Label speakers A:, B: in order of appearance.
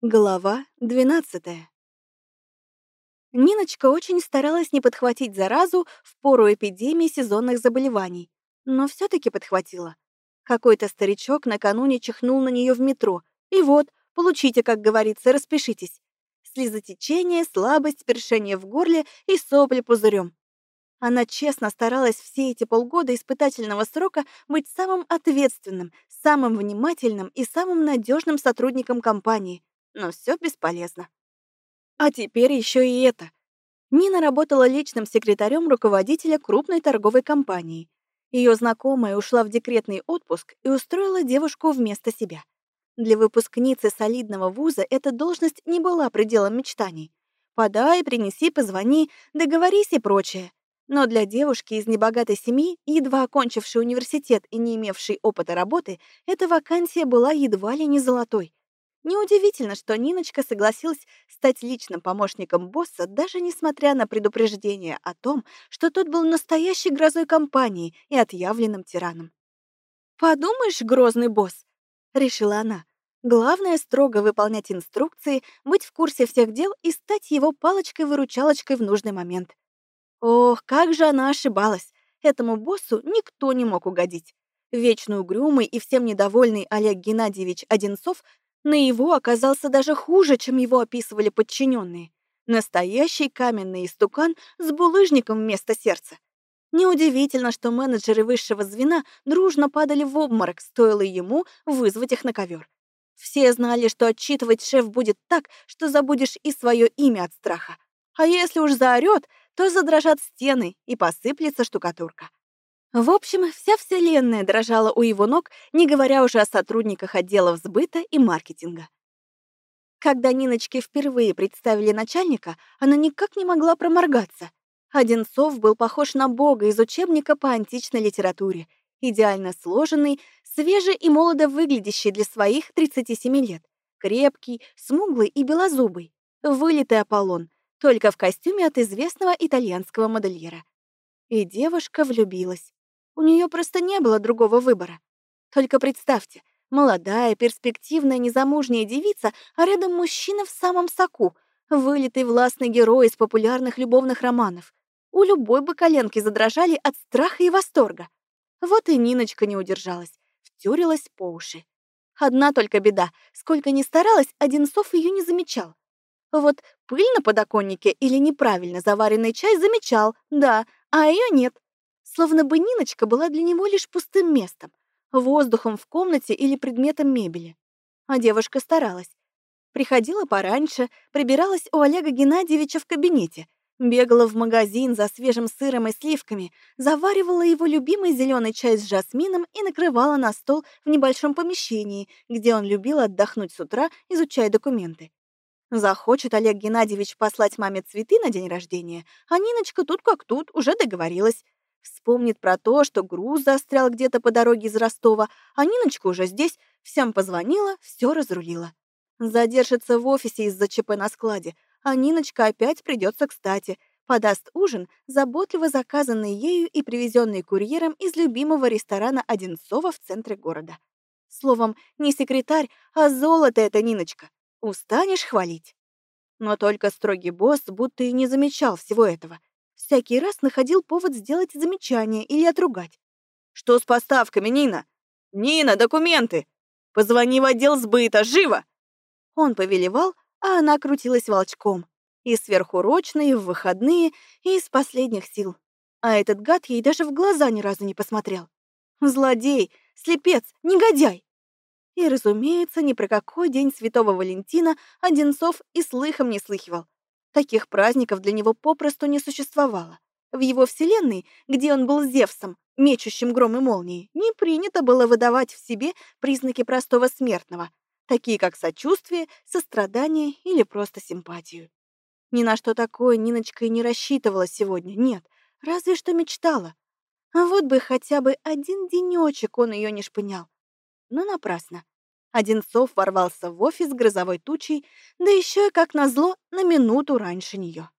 A: Глава 12 Ниночка очень старалась не подхватить заразу в пору эпидемии сезонных заболеваний, но все таки подхватила. Какой-то старичок накануне чихнул на нее в метро, и вот, получите, как говорится, распишитесь. Слезотечение, слабость, першение в горле и сопли пузырем. Она честно старалась все эти полгода испытательного срока быть самым ответственным, самым внимательным и самым надежным сотрудником компании, но все бесполезно. А теперь еще и это. Нина работала личным секретарем руководителя крупной торговой компании. Ее знакомая ушла в декретный отпуск и устроила девушку вместо себя. Для выпускницы солидного вуза эта должность не была пределом мечтаний. Подай, принеси, позвони, договорись и прочее. Но для девушки из небогатой семьи, едва окончившей университет и не имевшей опыта работы, эта вакансия была едва ли не золотой. Неудивительно, что Ниночка согласилась стать личным помощником босса, даже несмотря на предупреждение о том, что тот был настоящей грозой компании и отъявленным тираном. «Подумаешь, грозный босс!» — решила она. Главное — строго выполнять инструкции, быть в курсе всех дел и стать его палочкой-выручалочкой в нужный момент. Ох, как же она ошибалась! Этому боссу никто не мог угодить. Вечно угрюмый и всем недовольный Олег Геннадьевич Одинцов на его оказался даже хуже, чем его описывали подчиненные. Настоящий каменный истукан с булыжником вместо сердца. Неудивительно, что менеджеры высшего звена дружно падали в обморок, стоило ему вызвать их на ковер. Все знали, что отчитывать шеф будет так, что забудешь и свое имя от страха. А если уж заорет, то задрожат стены и посыплется штукатурка. В общем, вся вселенная дрожала у его ног, не говоря уже о сотрудниках отделов сбыта и маркетинга. Когда Ниночке впервые представили начальника, она никак не могла проморгаться. Одинцов был похож на бога из учебника по античной литературе, идеально сложенный, свежий и молодо выглядящий для своих 37 лет, крепкий, смуглый и белозубый, вылитый Аполлон, только в костюме от известного итальянского модельера. И девушка влюбилась. У нее просто не было другого выбора. Только представьте, молодая, перспективная, незамужняя девица, а рядом мужчина в самом соку, вылитый властный герой из популярных любовных романов. У любой бы коленки задрожали от страха и восторга. Вот и Ниночка не удержалась, втюрилась по уши. Одна только беда, сколько ни старалась, Одинцов ее не замечал. Вот пыль на подоконнике или неправильно заваренный чай замечал, да, а ее нет. Словно бы Ниночка была для него лишь пустым местом, воздухом в комнате или предметом мебели. А девушка старалась. Приходила пораньше, прибиралась у Олега Геннадьевича в кабинете, бегала в магазин за свежим сыром и сливками, заваривала его любимый зеленый чай с жасмином и накрывала на стол в небольшом помещении, где он любил отдохнуть с утра, изучая документы. Захочет Олег Геннадьевич послать маме цветы на день рождения, а Ниночка тут как тут уже договорилась. Вспомнит про то, что груз застрял где-то по дороге из Ростова, а Ниночка уже здесь, всем позвонила, все разрулила. Задержится в офисе из-за ЧП на складе, а Ниночка опять придется кстати, подаст ужин, заботливо заказанный ею и привезенный курьером из любимого ресторана Одинцова в центре города. Словом, не секретарь, а золото это Ниночка. Устанешь хвалить. Но только строгий босс будто и не замечал всего этого всякий раз находил повод сделать замечание или отругать. «Что с поставками, Нина? Нина, документы! Позвони в отдел сбыта, живо!» Он повелевал, а она крутилась волчком. И сверхурочно, и в выходные, и из последних сил. А этот гад ей даже в глаза ни разу не посмотрел. Злодей, слепец, негодяй! И, разумеется, ни про какой день Святого Валентина Одинцов и слыхом не слыхивал. Таких праздников для него попросту не существовало. В его вселенной, где он был Зевсом, мечущим гром и молнии, не принято было выдавать в себе признаки простого смертного, такие как сочувствие, сострадание или просто симпатию. Ни на что такое Ниночка и не рассчитывала сегодня, нет, разве что мечтала. А вот бы хотя бы один денечек он ее не шпынял. Но напрасно. Одинцов ворвался в офис грозовой тучей, да еще и, как назло, на минуту раньше нее.